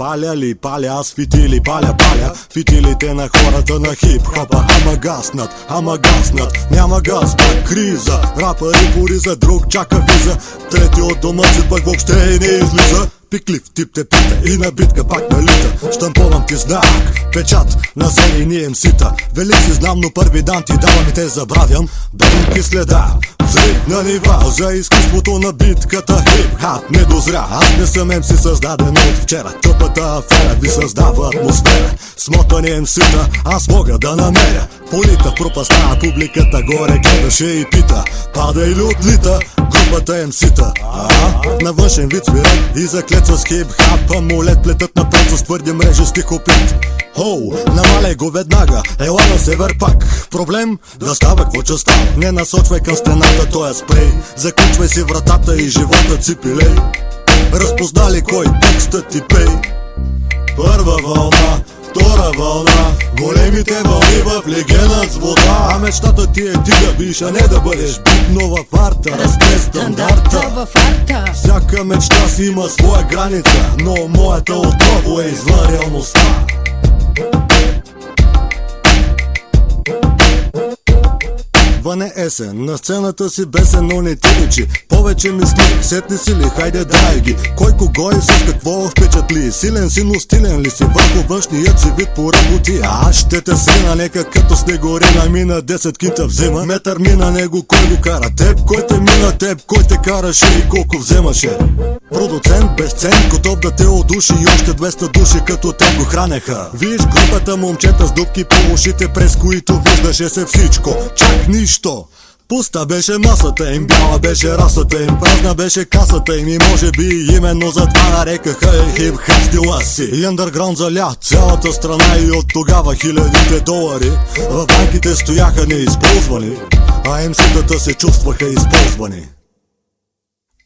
Паля ли, паля, аз фитили, паля, паля. Фитилите на хората на хип-хопа Ама гаснат, ама гаснат. Няма газ, пак криза. Рапъри пориза, друг чака виза. Трети от дома си пък въобще не излиза Пиклив тип те пита. И на битка пак налита Штамповам ти знак, печат на серийни МС-та Велик си знам, но първи дан ти давам и те забравям. Белки следа, взрив на нива За изкуството на битката? Хип-хап не дозря. Аз не съм МС създаден от вчера. Тъпата афера ви създава атмосфера. Смотани МС-та аз мога да намеря. Полита в пропаста, публиката горе гледаше и пита. Пада или отлита, групата МС-та. На външен вид свират и заклет с хип-хап Амулет плетат напред с твърди мрежи стихопит. Хоу, намаляй го веднага, ела на север пак. Проблем? Да става какво че става? Не насочвай към стената, той е спрей. Заключвай си вратата и живота ципилей Разпознали кой текстът ти пей. Първа вълна, втора вълна. Големите вълни в легена с вода. А мечтата ти е ти да биш, а не да бъдеш бит. Но в арта расте стандарта. Всяка мечта си има своя граница Но моята отново е извън реалността Ване есен, на сцената си бесен, но не ти личи Повече мисли, сетни си ли, хайде дай ги. Кой кого и с какво впечатли? Силен си, но стилен ли си? Върху външният си вид по работи. Аз ще те срина, нека като снегорина Мина 10 кинта взема, метър мина него Кой го кара. Теб, кой те мина теб Кой те караше и колко вземаше Продуцент безцен, готов да те одуши И още 200 души като те го хранеха. Виж групата момчета с дупки по ушите През които виждаше се всичко. Чак нищо. Пуста беше масата им, бяла беше расата им Празна беше касата им и може би именно за това нарекаха и хип-хап стила си. И андерграунд заля цялата страна и от тогава хилядите долари В банките стояха неизползвани А МС-тата се чувстваха използвани.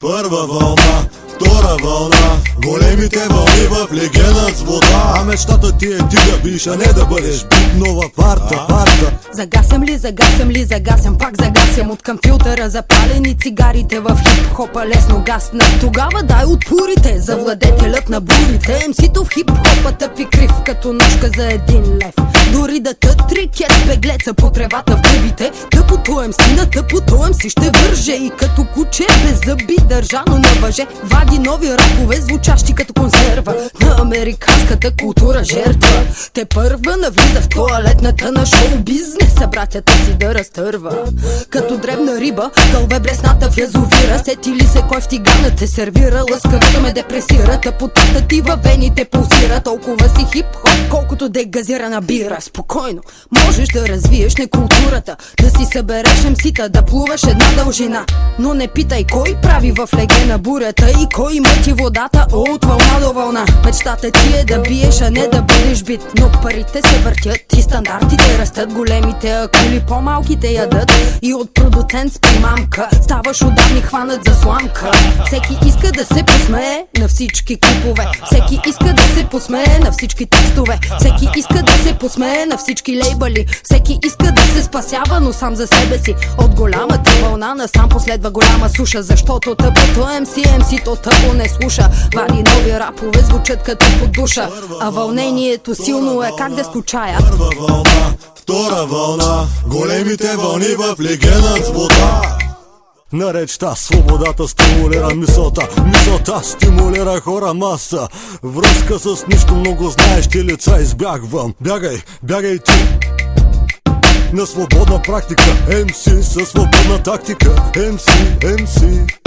Първа вълна, втора вълна. Големите вълни в легена с вода. А мечтата ти е ти да биш, а не да бъдеш бит Но в арта, арта. Загасям ли, загасям ли, загасям, пак загасям От към филтъра. Запалени цигарите в хип-хопа лесно гаснат Тогава дай отпорите за владетелят на бурите. МСито в хип-хопа тъпи крив като ножка за един лев. Дори да тът трикет беглеца по тревата в гъбите Тъпото МС на тъпото МС ще върже. И като куче без зъби държано на въже Вади нови рапове, звучащи като консерва На американската култура жертва. Те първа навлиза в туалетната на шоу бизнеса Братята си да разтърва. Като дребна риба, кълве блесната в язовира. Сети ли се кой в тигана те сервира? Лъскавото ме депресира, тъпотата ти във вените пулсира. Толкова си хип-хоп, колкото дегазирана бира. Спокойно, можеш да развиеш не културата Да си събереш емсита, да плуваш една дължина. Но не питай кой прави в легена бурята И кой мъти водата? От вълна до вълна. Мечтата ти е да биеш, а не да бъдеш бит. Но парите се въртят и стандартите растат. Големите акули по-малките ядат. И от продуцент с примамка Ставаш отдавни хванат за сламка. Всеки иска да се посмее на всички клипове. Всеки иска да се посмее на всички текстове. Всеки иска да се посмее на всички лейбъли. Всеки иска да се спасява, но сам за себе си. От голямата вълна насам последва голяма суша Защото тъпото MC, MC-то тъпо не слуша. Вади нови рапове, звучат като под душа А вълнението силно е как да скучая. Първа вълна, втора вълна Големите вълни в легена с вода на речта свободата стимулира мисълта. Мисълта стимулира хора маса. Връзка с нищо много знаещи лица избягвам Бягай, бягай ти. На свободна практика МС със свободна тактика. МС, МС